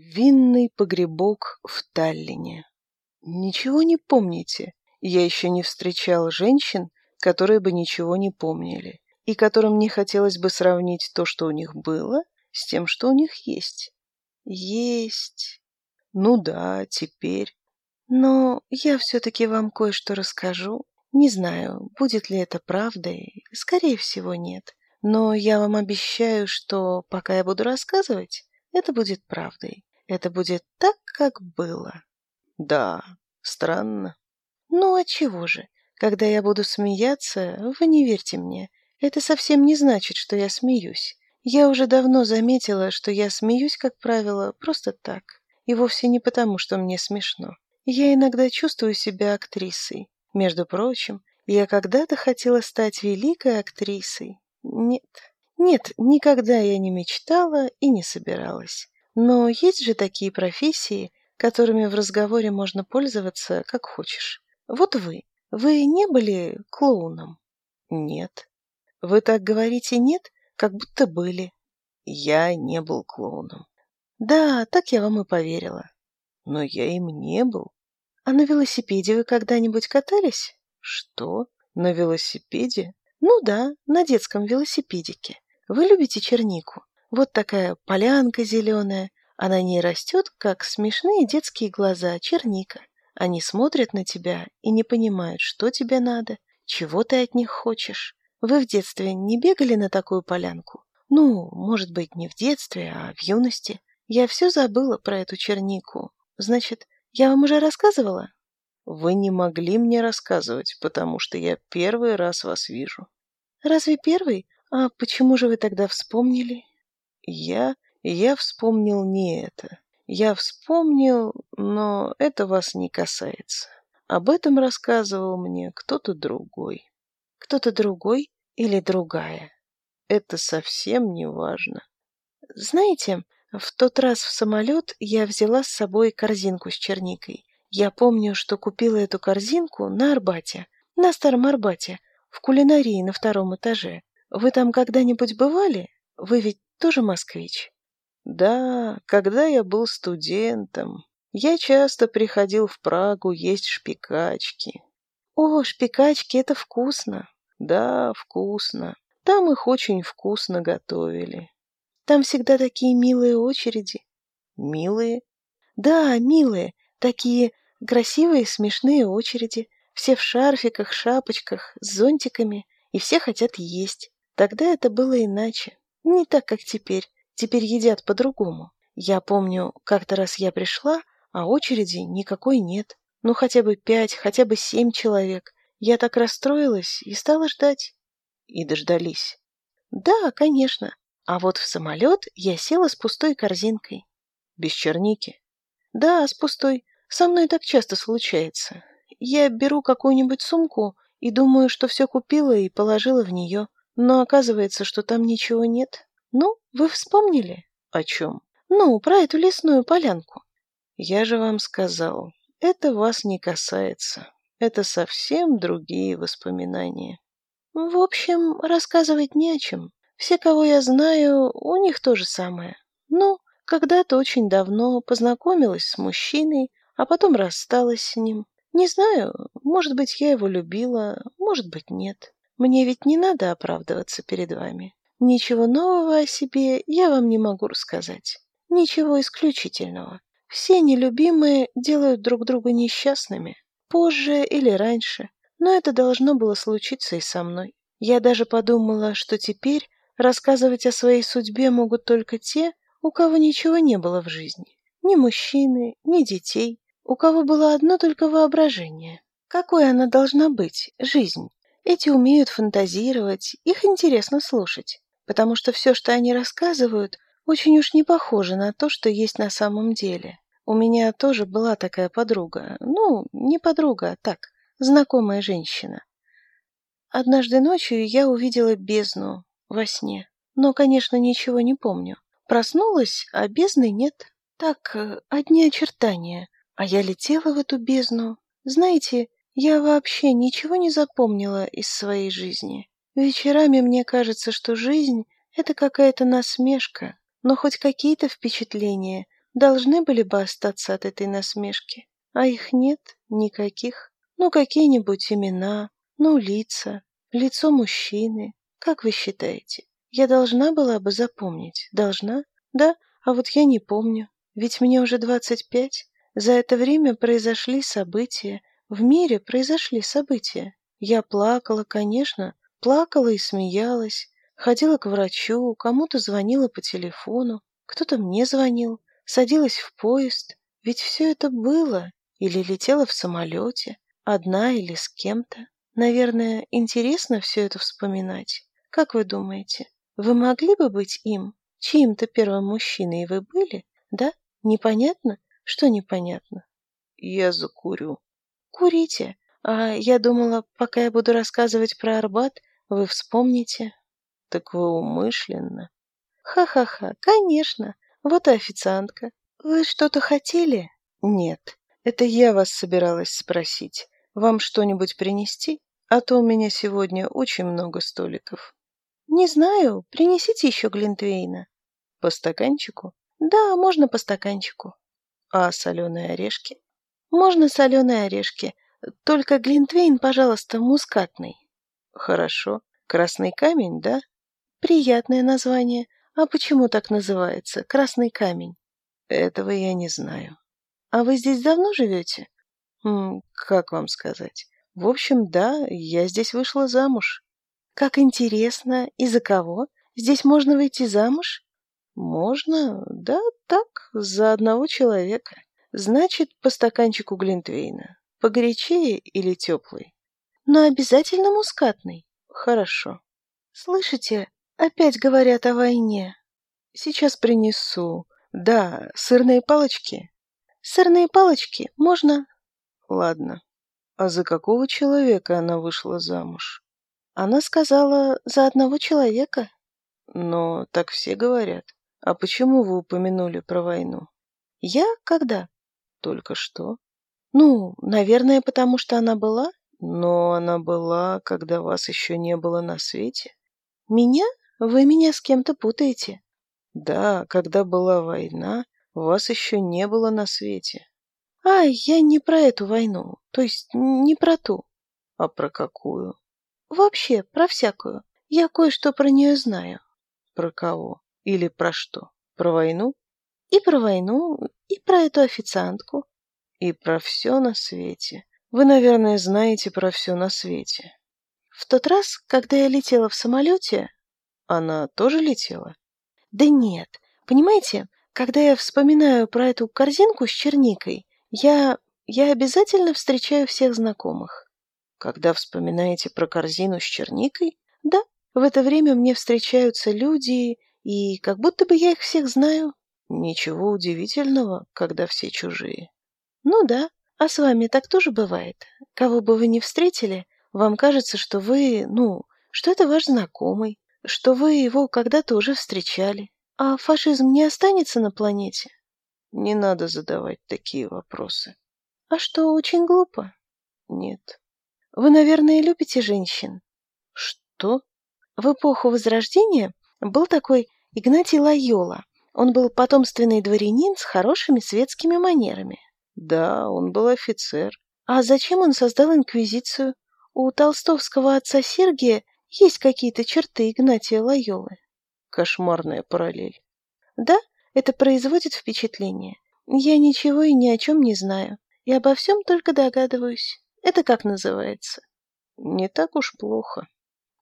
винный погребок в Таллине. Ничего не помните? Я еще не встречал женщин, которые бы ничего не помнили, и которым не хотелось бы сравнить то, что у них было, с тем, что у них есть. Есть. Ну да, теперь. Но я все-таки вам кое-что расскажу. Не знаю, будет ли это правдой. Скорее всего, нет. Но я вам обещаю, что пока я буду рассказывать, это будет правдой это будет так, как было. Да, странно. Ну а чего же? Когда я буду смеяться, вы не верьте мне. Это совсем не значит, что я смеюсь. Я уже давно заметила, что я смеюсь, как правило, просто так. И вовсе не потому, что мне смешно. Я иногда чувствую себя актрисой. Между прочим, я когда-то хотела стать великой актрисой. Нет, нет, никогда я не мечтала и не собиралась. Но есть же такие профессии, которыми в разговоре можно пользоваться как хочешь. Вот вы. Вы не были клоуном? Нет. Вы так говорите «нет», как будто были. Я не был клоуном. Да, так я вам и поверила. Но я им не был. А на велосипеде вы когда-нибудь катались? Что? На велосипеде? Ну да, на детском велосипедике. Вы любите чернику? Вот такая полянка зеленая. Она не растет, как смешные детские глаза черника. Они смотрят на тебя и не понимают, что тебе надо, чего ты от них хочешь. Вы в детстве не бегали на такую полянку? Ну, может быть, не в детстве, а в юности. Я все забыла про эту чернику. Значит, я вам уже рассказывала? Вы не могли мне рассказывать, потому что я первый раз вас вижу. Разве первый? А почему же вы тогда вспомнили? я я вспомнил не это. Я вспомнил, но это вас не касается. Об этом рассказывал мне кто-то другой. Кто-то другой или другая. Это совсем не важно. Знаете, в тот раз в самолет я взяла с собой корзинку с черникой. Я помню, что купила эту корзинку на Арбате, на Старом Арбате, в кулинарии на втором этаже. Вы там когда-нибудь бывали? Вы ведь тоже москвич. Да, когда я был студентом, я часто приходил в Прагу есть шпикачки. О, шпикачки, это вкусно. Да, вкусно. Там их очень вкусно готовили. Там всегда такие милые очереди. Милые? Да, милые. Такие красивые смешные очереди. Все в шарфиках, шапочках, с зонтиками. И все хотят есть. Тогда это было иначе. Не так, как теперь. Теперь едят по-другому. Я помню, как-то раз я пришла, а очереди никакой нет. Ну, хотя бы пять, хотя бы семь человек. Я так расстроилась и стала ждать. И дождались. Да, конечно. А вот в самолет я села с пустой корзинкой. Без черники? Да, с пустой. Со мной так часто случается. Я беру какую-нибудь сумку и думаю, что все купила и положила в нее. Но оказывается, что там ничего нет. Ну, вы вспомнили? О чем? Ну, про эту лесную полянку. Я же вам сказал, это вас не касается. Это совсем другие воспоминания. В общем, рассказывать не о чем. Все, кого я знаю, у них то же самое. Ну, когда-то очень давно познакомилась с мужчиной, а потом рассталась с ним. Не знаю, может быть, я его любила, может быть, нет. Мне ведь не надо оправдываться перед вами. Ничего нового о себе я вам не могу рассказать. Ничего исключительного. Все нелюбимые делают друг друга несчастными, позже или раньше. Но это должно было случиться и со мной. Я даже подумала, что теперь рассказывать о своей судьбе могут только те, у кого ничего не было в жизни. Ни мужчины, ни детей. У кого было одно только воображение. Какой она должна быть, жизнь? Эти умеют фантазировать, их интересно слушать, потому что все, что они рассказывают, очень уж не похоже на то, что есть на самом деле. У меня тоже была такая подруга, ну, не подруга, а так, знакомая женщина. Однажды ночью я увидела бездну во сне, но, конечно, ничего не помню. Проснулась, а бездны нет. Так, э, одни очертания. А я летела в эту бездну. Знаете, я вообще ничего не запомнила из своей жизни. Вечерами мне кажется, что жизнь — это какая-то насмешка, но хоть какие-то впечатления должны были бы остаться от этой насмешки, а их нет никаких. Ну, какие-нибудь имена, ну, лица, лицо мужчины. Как вы считаете? Я должна была бы запомнить? Должна? Да, а вот я не помню. Ведь мне уже двадцать пять. За это время произошли события, в мире произошли события. Я плакала, конечно, плакала и смеялась, ходила к врачу, кому-то звонила по телефону, кто-то мне звонил, садилась в поезд, ведь все это было, или летела в самолете, одна или с кем-то. Наверное, интересно все это вспоминать. Как вы думаете, вы могли бы быть им? Чьим-то первым мужчиной вы были? Да? Непонятно? Что непонятно? Я закурю. Курите. А я думала, пока я буду рассказывать про Арбат, вы вспомните. Так вы умышленно. Ха-ха-ха, конечно. Вот и официантка. Вы что-то хотели? Нет. Это я вас собиралась спросить. Вам что-нибудь принести? А то у меня сегодня очень много столиков. Не знаю. Принесите еще глинтвейна. По стаканчику? Да, можно по стаканчику. А соленые орешки? можно соленые орешки только глинтвейн пожалуйста мускатный. Хорошо. Красный камень да? Приятное название. А почему так называется красный камень? Этого я не знаю. А вы здесь давно живете? М как вам сказать? В общем да я здесь вышла замуж. Как интересно. И за кого? Здесь можно выйти замуж? Можно да так за одного человека. Значит, по стаканчику Глинтвейна. по горячее или теплый? Но обязательно мускатный. Хорошо. Слышите, опять говорят о войне. Сейчас принесу. Да, сырные палочки. Сырные палочки можно? Ладно. А за какого человека она вышла замуж? Она сказала, за одного человека. Но так все говорят. А почему вы упомянули про войну? Я когда? только что. Ну, наверное, потому что она была. Но она была, когда вас еще не было на свете. Меня? Вы меня с кем-то путаете. Да, когда была война, вас еще не было на свете. Ай, я не про эту войну, то есть не про ту. А про какую? Вообще, про всякую. Я кое-что про нее знаю. Про кого? Или про что? Про войну? И про войну, и про эту официантку, и про все на свете. Вы, наверное, знаете про все на свете. В тот раз, когда я летела в самолете... Она тоже летела? Да нет. Понимаете, когда я вспоминаю про эту корзинку с черникой, я... я обязательно встречаю всех знакомых. Когда вспоминаете про корзину с черникой? Да, в это время мне встречаются люди, и как будто бы я их всех знаю. Ничего удивительного, когда все чужие. Ну да, а с вами так тоже бывает. Кого бы вы ни встретили, вам кажется, что вы, ну, что это ваш знакомый, что вы его когда-то уже встречали. А фашизм не останется на планете? Не надо задавать такие вопросы. А что, очень глупо? Нет. Вы, наверное, любите женщин. Что? В эпоху Возрождения был такой Игнатий Лайола. Он был потомственный дворянин с хорошими светскими манерами. Да, он был офицер. А зачем он создал инквизицию? У толстовского отца Сергия есть какие-то черты Игнатия Лайолы. Кошмарная параллель. Да, это производит впечатление. Я ничего и ни о чем не знаю. Я обо всем только догадываюсь. Это как называется? Не так уж плохо.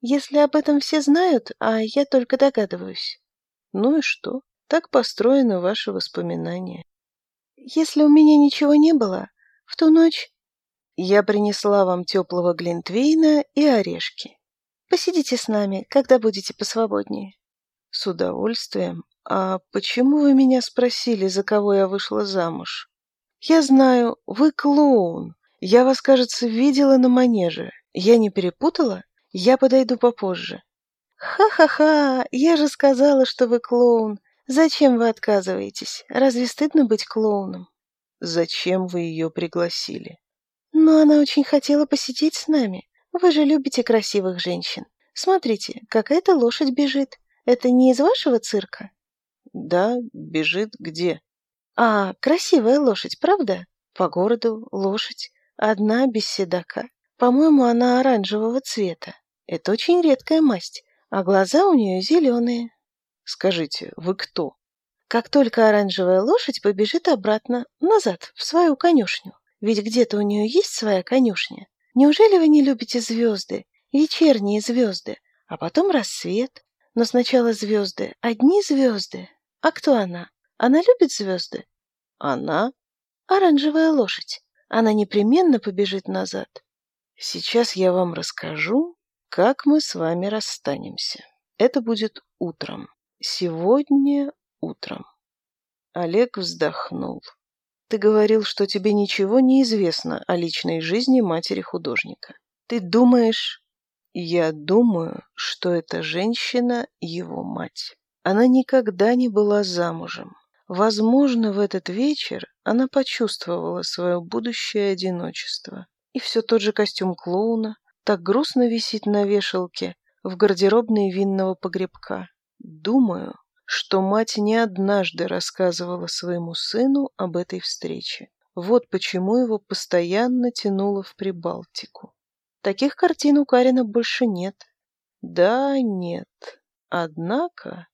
Если об этом все знают, а я только догадываюсь. Ну и что? Так построены ваши воспоминания. Если у меня ничего не было, в ту ночь я принесла вам теплого глинтвейна и орешки. Посидите с нами, когда будете посвободнее. С удовольствием. А почему вы меня спросили, за кого я вышла замуж? Я знаю, вы клоун. Я вас, кажется, видела на манеже. Я не перепутала? Я подойду попозже. Ха-ха-ха, я же сказала, что вы клоун. Зачем вы отказываетесь? Разве стыдно быть клоуном? Зачем вы ее пригласили? Но она очень хотела посидеть с нами. Вы же любите красивых женщин. Смотрите, какая-то лошадь бежит. Это не из вашего цирка? Да, бежит где? А, красивая лошадь, правда? По городу лошадь. Одна, без седока. По-моему, она оранжевого цвета. Это очень редкая масть, а глаза у нее зеленые. Скажите, вы кто?» Как только оранжевая лошадь побежит обратно, назад, в свою конюшню. Ведь где-то у нее есть своя конюшня. Неужели вы не любите звезды? Вечерние звезды, а потом рассвет. Но сначала звезды, одни звезды. А кто она? Она любит звезды? Она? Оранжевая лошадь. Она непременно побежит назад. Сейчас я вам расскажу, как мы с вами расстанемся. Это будет утром. Сегодня утром. Олег вздохнул. Ты говорил, что тебе ничего не известно о личной жизни матери художника. Ты думаешь... Я думаю, что эта женщина его мать. Она никогда не была замужем. Возможно, в этот вечер она почувствовала свое будущее одиночество. И все тот же костюм клоуна так грустно висит на вешалке в гардеробной винного погребка. Думаю, что мать не однажды рассказывала своему сыну об этой встрече. Вот почему его постоянно тянуло в Прибалтику. Таких картин у Карина больше нет. Да, нет. Однако...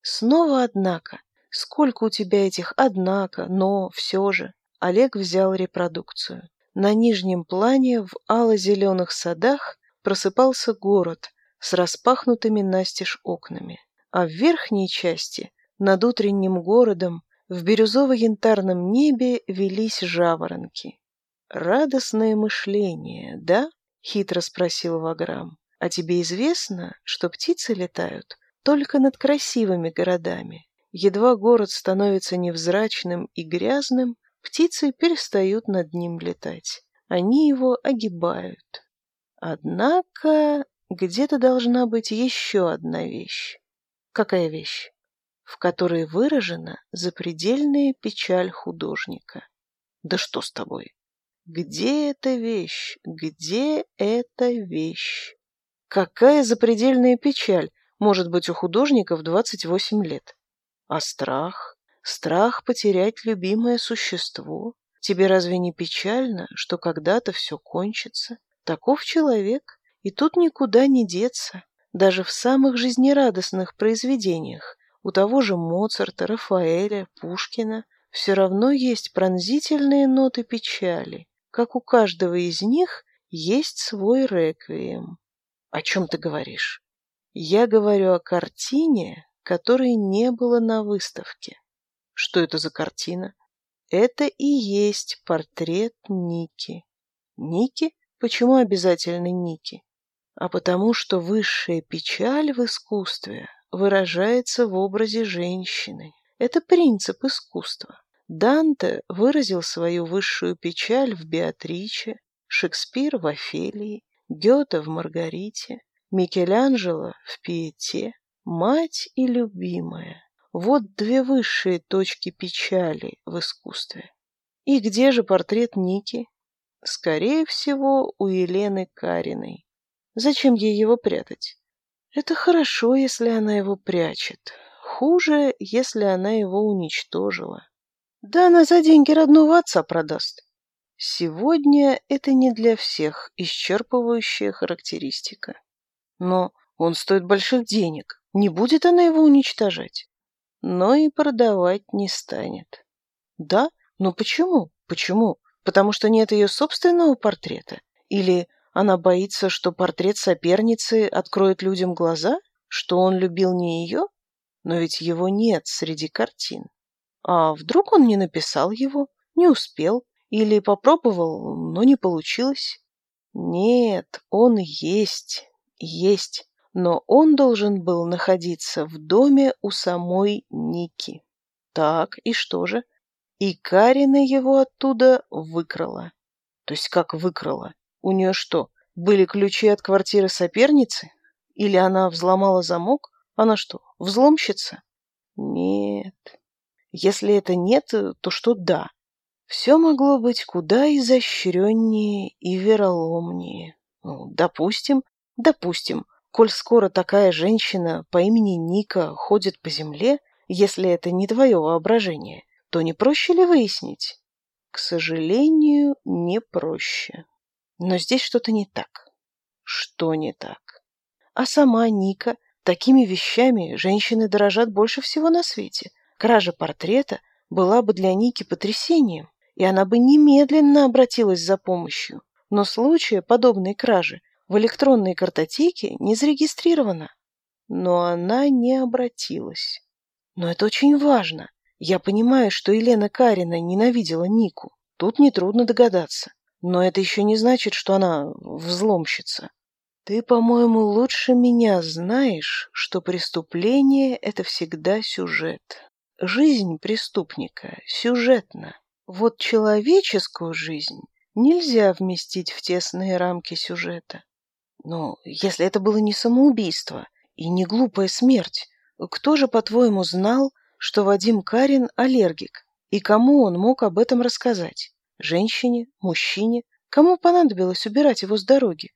Снова однако. Сколько у тебя этих «однако», «но», «все же». Олег взял репродукцию. На нижнем плане в ало-зеленых садах просыпался город с распахнутыми настежь окнами а в верхней части, над утренним городом, в бирюзово-янтарном небе велись жаворонки. «Радостное мышление, да?» — хитро спросил Ваграм. «А тебе известно, что птицы летают только над красивыми городами? Едва город становится невзрачным и грязным, птицы перестают над ним летать. Они его огибают. Однако где-то должна быть еще одна вещь. Какая вещь, в которой выражена запредельная печаль художника. Да что с тобой? Где эта вещь? Где эта вещь? Какая запредельная печаль может быть у художника в 28 лет? А страх? Страх потерять любимое существо? Тебе разве не печально, что когда-то все кончится? Таков человек, и тут никуда не деться даже в самых жизнерадостных произведениях у того же Моцарта, Рафаэля, Пушкина все равно есть пронзительные ноты печали, как у каждого из них есть свой реквием. О чем ты говоришь? Я говорю о картине, которой не было на выставке. Что это за картина? Это и есть портрет Ники. Ники? Почему обязательно Ники? а потому что высшая печаль в искусстве выражается в образе женщины. Это принцип искусства. Данте выразил свою высшую печаль в Беатриче, Шекспир в Офелии, Гёте в Маргарите, Микеланджело в Пиете, мать и любимая. Вот две высшие точки печали в искусстве. И где же портрет Ники? Скорее всего, у Елены Кариной. Зачем ей его прятать? Это хорошо, если она его прячет. Хуже, если она его уничтожила. Да она за деньги родного отца продаст. Сегодня это не для всех исчерпывающая характеристика. Но он стоит больших денег. Не будет она его уничтожать. Но и продавать не станет. Да? Но почему? Почему? Потому что нет ее собственного портрета? Или она боится, что портрет соперницы откроет людям глаза, что он любил не ее, но ведь его нет среди картин. А вдруг он не написал его, не успел или попробовал, но не получилось? Нет, он есть, есть, но он должен был находиться в доме у самой Ники. Так, и что же? И Карина его оттуда выкрала. То есть как выкрала? У нее что, были ключи от квартиры соперницы? Или она взломала замок? Она что, взломщица? Нет. Если это нет, то что да. Все могло быть куда изощреннее и вероломнее. Ну, допустим, допустим, коль скоро такая женщина по имени Ника ходит по земле, если это не твое воображение, то не проще ли выяснить? К сожалению, не проще. Но здесь что-то не так. Что не так? А сама Ника, такими вещами женщины дорожат больше всего на свете. Кража портрета была бы для Ники потрясением, и она бы немедленно обратилась за помощью. Но случая подобной кражи в электронной картотеке не зарегистрировано. Но она не обратилась. Но это очень важно. Я понимаю, что Елена Карина ненавидела Нику. Тут нетрудно догадаться но это еще не значит, что она взломщица. Ты, по-моему, лучше меня знаешь, что преступление — это всегда сюжет. Жизнь преступника сюжетна. Вот человеческую жизнь нельзя вместить в тесные рамки сюжета. Но если это было не самоубийство и не глупая смерть, кто же, по-твоему, знал, что Вадим Карин аллергик, и кому он мог об этом рассказать? женщине, мужчине. Кому понадобилось убирать его с дороги?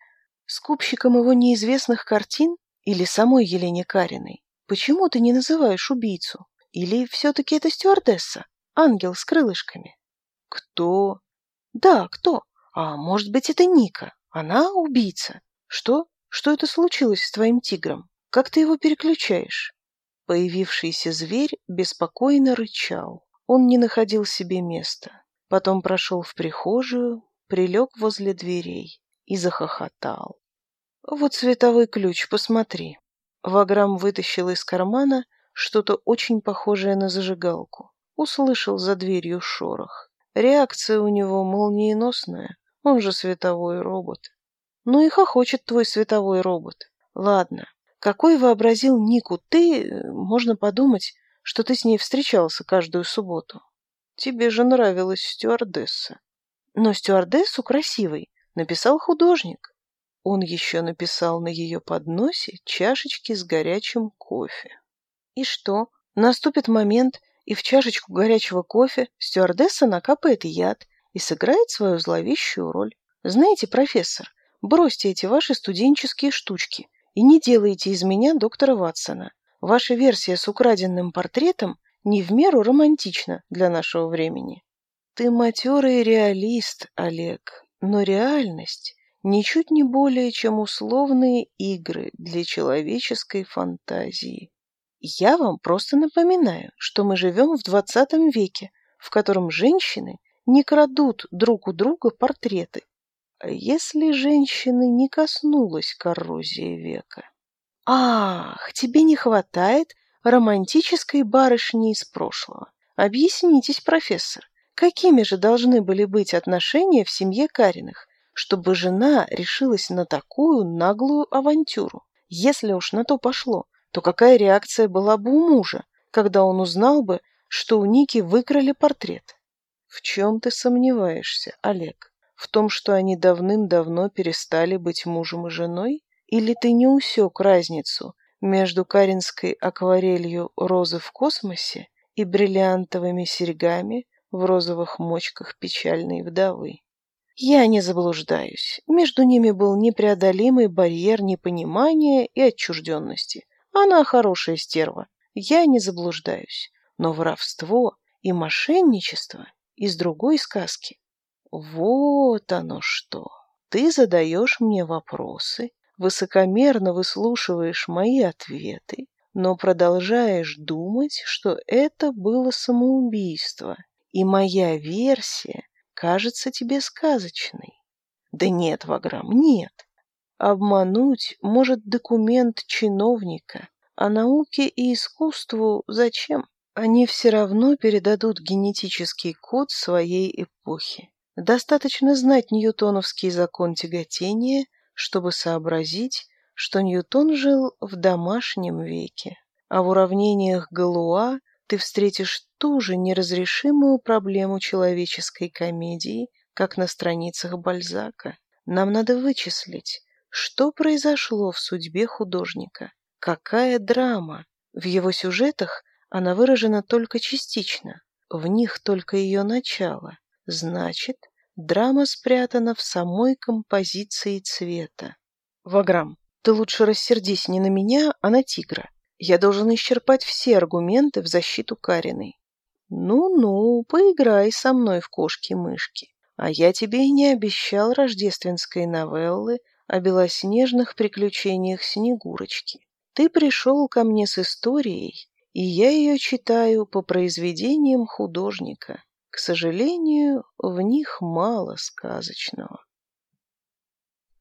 Скупщиком его неизвестных картин или самой Елене Кариной? Почему ты не называешь убийцу? Или все-таки это стюардесса, ангел с крылышками? Кто? Да, кто? А может быть, это Ника? Она убийца. Что? Что это случилось с твоим тигром? Как ты его переключаешь? Появившийся зверь беспокойно рычал. Он не находил себе места потом прошел в прихожую, прилег возле дверей и захохотал. «Вот световой ключ, посмотри». Ваграм вытащил из кармана что-то очень похожее на зажигалку. Услышал за дверью шорох. Реакция у него молниеносная, он же световой робот. Ну и хохочет твой световой робот. Ладно, какой вообразил Нику ты, э, можно подумать, что ты с ней встречался каждую субботу тебе же нравилась стюардесса. Но стюардессу красивый, написал художник. Он еще написал на ее подносе чашечки с горячим кофе. И что? Наступит момент, и в чашечку горячего кофе стюардесса накапает яд и сыграет свою зловещую роль. Знаете, профессор, бросьте эти ваши студенческие штучки и не делайте из меня доктора Ватсона. Ваша версия с украденным портретом не в меру романтично для нашего времени. Ты матерый реалист, Олег, но реальность ничуть не более, чем условные игры для человеческой фантазии. Я вам просто напоминаю, что мы живем в 20 веке, в котором женщины не крадут друг у друга портреты. А если женщины не коснулась коррозии века? Ах, тебе не хватает романтической барышни из прошлого. Объяснитесь, профессор, какими же должны были быть отношения в семье Кариных, чтобы жена решилась на такую наглую авантюру? Если уж на то пошло, то какая реакция была бы у мужа, когда он узнал бы, что у Ники выкрали портрет? В чем ты сомневаешься, Олег? В том, что они давным-давно перестали быть мужем и женой? Или ты не усек разницу – между каринской акварелью розы в космосе и бриллиантовыми серьгами в розовых мочках печальной вдовы. Я не заблуждаюсь. Между ними был непреодолимый барьер непонимания и отчужденности. Она хорошая стерва. Я не заблуждаюсь. Но воровство и мошенничество из другой сказки. Вот оно что. Ты задаешь мне вопросы, высокомерно выслушиваешь мои ответы, но продолжаешь думать, что это было самоубийство, и моя версия кажется тебе сказочной. Да нет, Ваграм, нет. Обмануть может документ чиновника, а науке и искусству зачем? Они все равно передадут генетический код своей эпохи. Достаточно знать ньютоновский закон тяготения – чтобы сообразить, что Ньютон жил в домашнем веке, а в уравнениях Галуа ты встретишь ту же неразрешимую проблему человеческой комедии, как на страницах Бальзака. Нам надо вычислить, что произошло в судьбе художника, какая драма. В его сюжетах она выражена только частично, в них только ее начало. Значит, Драма спрятана в самой композиции цвета. Ваграм, ты лучше рассердись не на меня, а на тигра. Я должен исчерпать все аргументы в защиту Кариной. Ну-ну, поиграй со мной в кошки-мышки. А я тебе и не обещал рождественской новеллы о белоснежных приключениях Снегурочки. Ты пришел ко мне с историей, и я ее читаю по произведениям художника. К сожалению, в них мало сказочного.